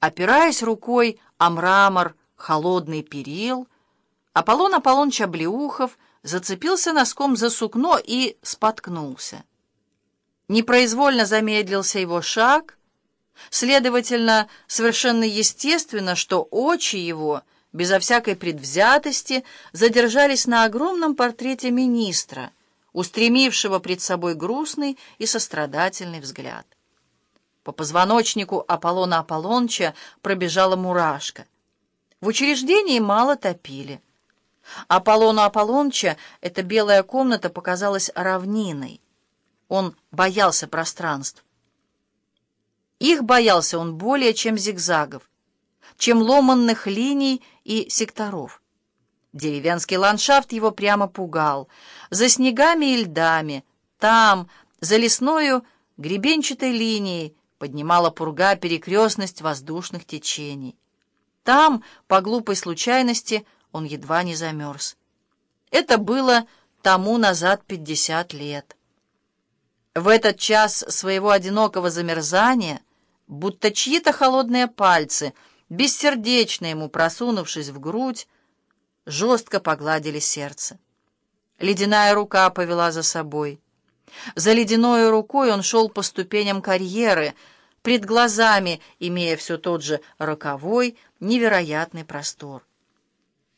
Опираясь рукой о мрамор холодный перил, Аполлон Аполлоныч Облеухов зацепился носком за сукно и споткнулся. Непроизвольно замедлился его шаг, следовательно, совершенно естественно, что очи его, безо всякой предвзятости, задержались на огромном портрете министра, устремившего пред собой грустный и сострадательный взгляд. По позвоночнику Аполлона Аполлонча пробежала мурашка. В учреждении мало топили. Аполлону Аполлонча эта белая комната показалась равниной. Он боялся пространств. Их боялся он более, чем зигзагов, чем ломанных линий и секторов. Деревенский ландшафт его прямо пугал. За снегами и льдами, там, за лесною гребенчатой линией, поднимала пурга перекрестность воздушных течений. Там, по глупой случайности, он едва не замерз. Это было тому назад пятьдесят лет. В этот час своего одинокого замерзания, будто чьи-то холодные пальцы, бессердечно ему просунувшись в грудь, жестко погладили сердце. Ледяная рука повела за собой. За ледяной рукой он шел по ступеням карьеры, пред глазами имея все тот же роковой, невероятный простор.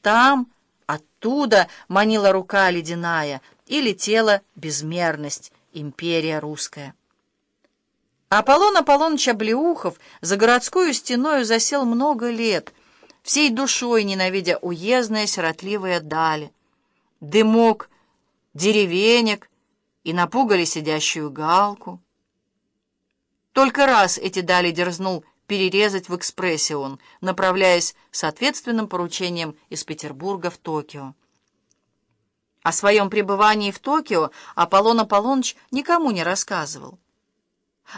Там, оттуда манила рука ледяная, и летела безмерность, империя русская. Аполлон Аполлоныч Облеухов за городскую стеною засел много лет, всей душой ненавидя уездные сиротливые дали. Дымок, деревенек и напугали сидящую галку. Только раз эти дали дерзнул перерезать в экспрессе он, направляясь с ответственным поручением из Петербурга в Токио. О своем пребывании в Токио Аполлон Аполлоныч никому не рассказывал.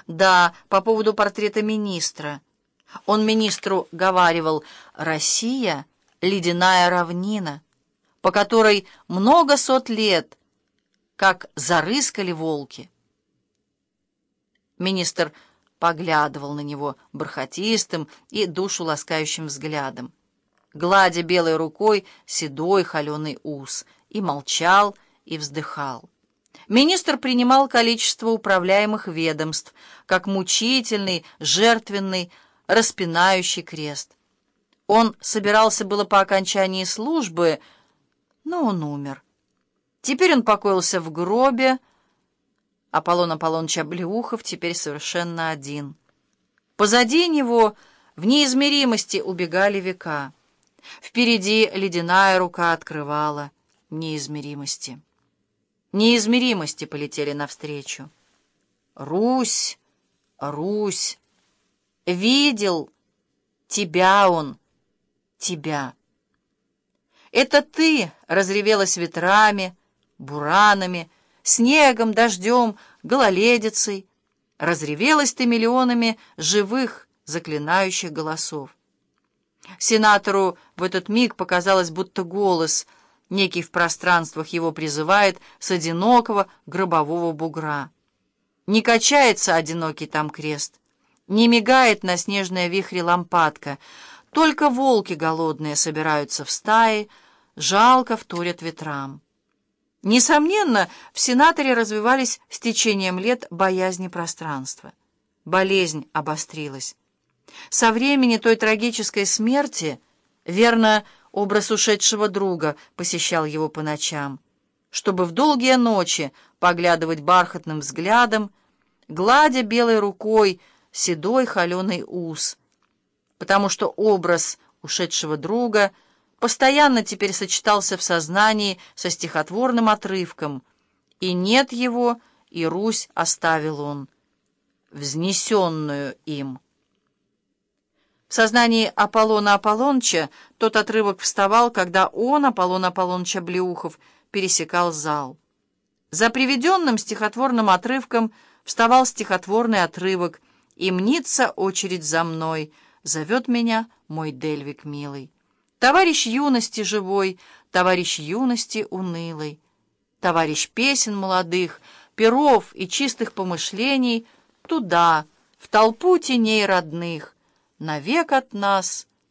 Да, по поводу портрета министра. Он министру говаривал «Россия — ледяная равнина, по которой много сот лет, как зарыскали волки». Министр поглядывал на него бархатистым и душу ласкающим взглядом, гладя белой рукой седой холеный ус, и молчал, и вздыхал. Министр принимал количество управляемых ведомств, как мучительный, жертвенный, распинающий крест. Он собирался было по окончании службы, но он умер. Теперь он покоился в гробе, Аполлон Аполлоныч Облеухов теперь совершенно один. Позади него в неизмеримости убегали века. Впереди ледяная рука открывала неизмеримости. Неизмеримости полетели навстречу. Русь, Русь, видел тебя он, тебя. Это ты разревелась ветрами, буранами, снегом, дождем, гололедицей. Разревелась ты миллионами живых, заклинающих голосов. Сенатору в этот миг показалось, будто голос, некий в пространствах его призывает с одинокого гробового бугра. Не качается одинокий там крест, не мигает на снежной вихре лампадка, только волки голодные собираются в стаи, жалко вторят ветрам. Несомненно, в сенаторе развивались с течением лет боязни пространства. Болезнь обострилась. Со времени той трагической смерти, верно, образ ушедшего друга посещал его по ночам, чтобы в долгие ночи поглядывать бархатным взглядом, гладя белой рукой седой холеный ус, потому что образ ушедшего друга — постоянно теперь сочетался в сознании со стихотворным отрывком «И нет его, и Русь оставил он, взнесенную им». В сознании Аполлона Аполлоновича тот отрывок вставал, когда он, Аполлон Аполлонович Аблеухов, пересекал зал. За приведенным стихотворным отрывком вставал стихотворный отрывок «И мнится очередь за мной, зовет меня мой Дельвик милый». Товарищ юности живой, товарищ юности унылой, товарищ песен молодых, пиров и чистых помышлений, туда, в толпу теней родных, навек от нас